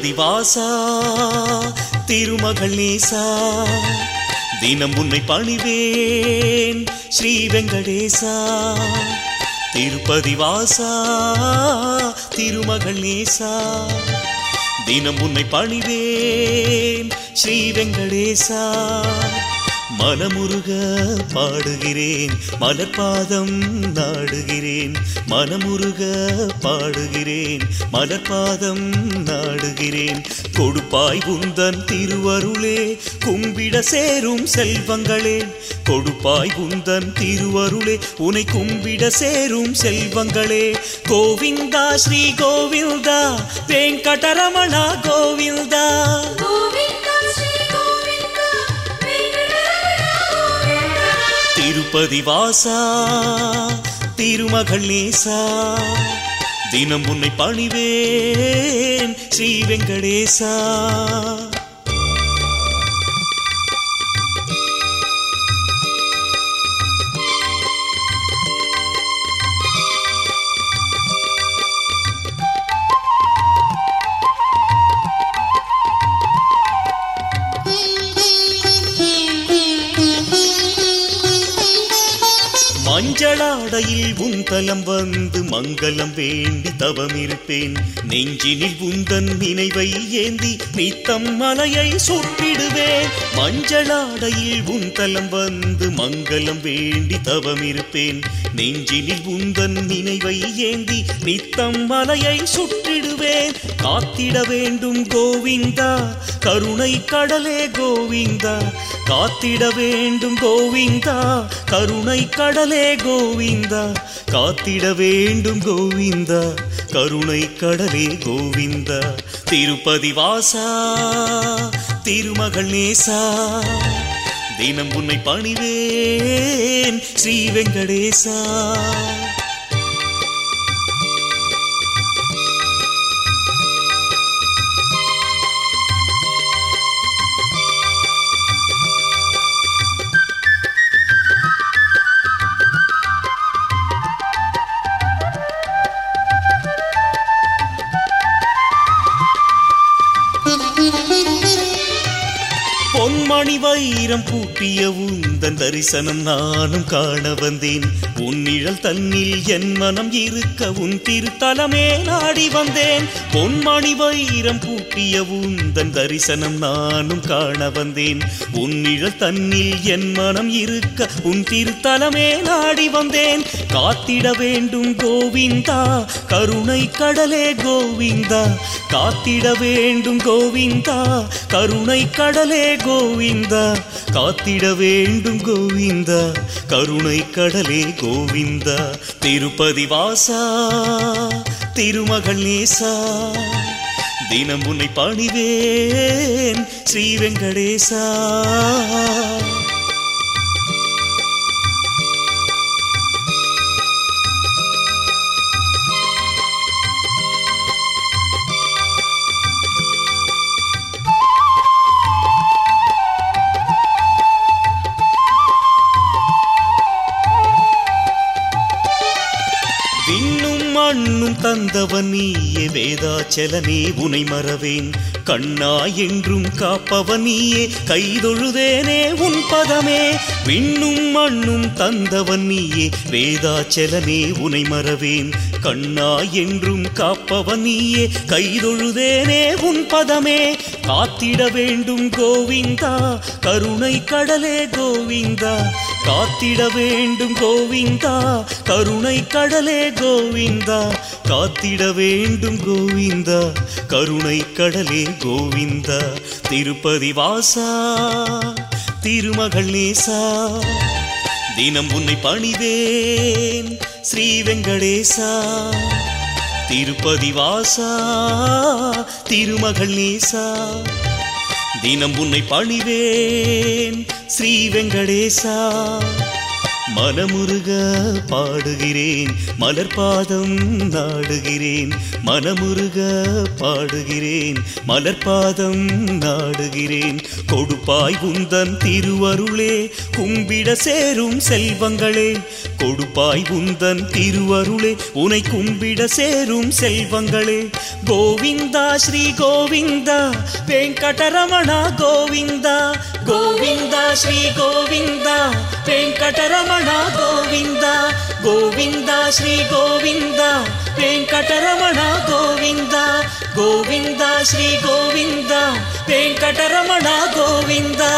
திருப்பதி வாசா திருமகள் நேசா தினம் உன்னை பணிவேன் ஸ்ரீ வெங்கடேசா. திருப்பதி வாசா திருமகள் நேசா தினம் உன்னை பணிவேன் ஸ்ரீ வெங்கடேசா. மனமுருக பாடுகிறேன் மலர்பாதம் நாடுகிறேன் மனமுருக பாடுகிறேன் மலர்பாதம் நாடுகிறேன். கொடுப்பாய் உந்தன் திருவருளே கும்பிட சேரும் செல்வங்களே. கொடுப்பாய் உந்தன் திருவருளே உனை கும்பிட சேரும் செல்வங்களே. கோவிந்தா ஸ்ரீ கோவிந்தா வெங்கடரமணா கோவிந்தா. கோவிந்தா கோவிந்தா திருப்பதி வாசா திருமகள் நேசா? தினம் உன்னை பணிவேன் ஸ்ரீ வெங்கடேசா. மஞ்சளாடையில் உன் தலம் வந்து மங்களம் வேண்டி தவம் இருப்பேன் நெஞ்சினில் உந்தன் நினைவை ஏந்தி நித்தம் மலையை சுட்டிடுவேன் மஞ்சளாடையில் உன் தலம் வந்து மங்களம் வேண்டி தவம் இருப்பேன் நெஞ்சினில் உந்தன் நினைவை ஏந்தி நித்தம் மலையை சுட்டிடுவேன் காத்திட வேண்டும் கோவிந்தா கருணை கடலே கோவிந்தா. காத்திட வேண்டும் கோவிந்தா கருணை கடலே கோ கோவிந்தா காத்திட வேண்டும் கோவிந்தா கருணை கடலே கோவிந்தா திருப்பதி வாசா திருமகள் நேசா. தினம் உன்னை பணிவேன் ஸ்ரீ வெங்கடேசா. பொன்மணி வைரம் பூட்டிய உந்தன் தரிசனம் நானும் காண வந்தேன். உன் தன்னில் என் மனம் இருக்க உன் திருத்தலமே நாடி வந்தேன். பொன்மணி வைரம் பூட்டிய உந்தன் தரிசனம் நானும் காண வந்தேன். உன் தன்னில் என் மனம் இருக்க உன் திருத்தலமே நாடி வந்தேன். காத்திட வேண்டும் கோவிந்தா கருணை கடலே கோவிந்தா. காத்திட வேண்டும் கோவிந்தா கருணை கடலே கோவிந்தா. காத்திட வேண்டும் கோவிந்தா கருணை கடலே கோவிந்தா திருப்பதி வாசா திருமகள் நேசா. தினம் உன்னை பணிவேன் ஸ்ரீ வெங்கடேசா. விண்ணும் மண்ணும் தந்தவன் நீயே வேதாச்சலனே உனை மறவேன். கண்ணா என்றும் காப்பவன் நீயே கைதொழுதேனே உன் பதமே. விண்ணும் மண்ணும் தந்தவன் நீயே வேதாச்சலனே உனை மறவேன். கண்ணா என்றும் காப்பவன் நீயே. கைதொழுதேனே உன் பதமே. காத்திட வேண்டும் கோவிந்தா. கருணை கடலே கோவிந்தா. காத்திட வேண்டும் கோவிந்தா. கருணை கடலே கோவிந்தா. காத்திட வேண்டும் கோவிந்தா. கருணை கடலே கோவிந்தா. திருப்பதி வாசா திருமகள் நேசா. தினம் உன்னை பணிவேன். ஸ்ரீ வெங்கடேசா திருப்பதி வாசா திருமகள் நேசா. தினம் உன்னை பணிவேன். ஸ்ரீ வெங்கடேசா. மனமுருக பாடுகிறேன் மலர்பாதம் நாடுகிறேன் மனமுருக பாடுகிறேன் மலர்பாதம் நாடுகிறேன். கொடுப்பாய் உந்தன் திருவருளே கும்பிட சேரும் செல்வங்களே. கொடுப்பாய் உந்தன் திருவருளே உனை கும்பிட சேரும் செல்வங்களே. கோவிந்தா ஸ்ரீ கோவிந்தா வெங்கடரமணா கோவிந்தா கோ ஸ்ரீ கோவிந்தா வெங்கடரமணா கோவிந்தா கோவிந்தா ஸ்ரீ கோவிந்தா வெங்கடரமணா கோவிந்தா கோவிந்தா ஸ்ரீ கோவிந்தா வெங்கடரமணா கோவிந்தா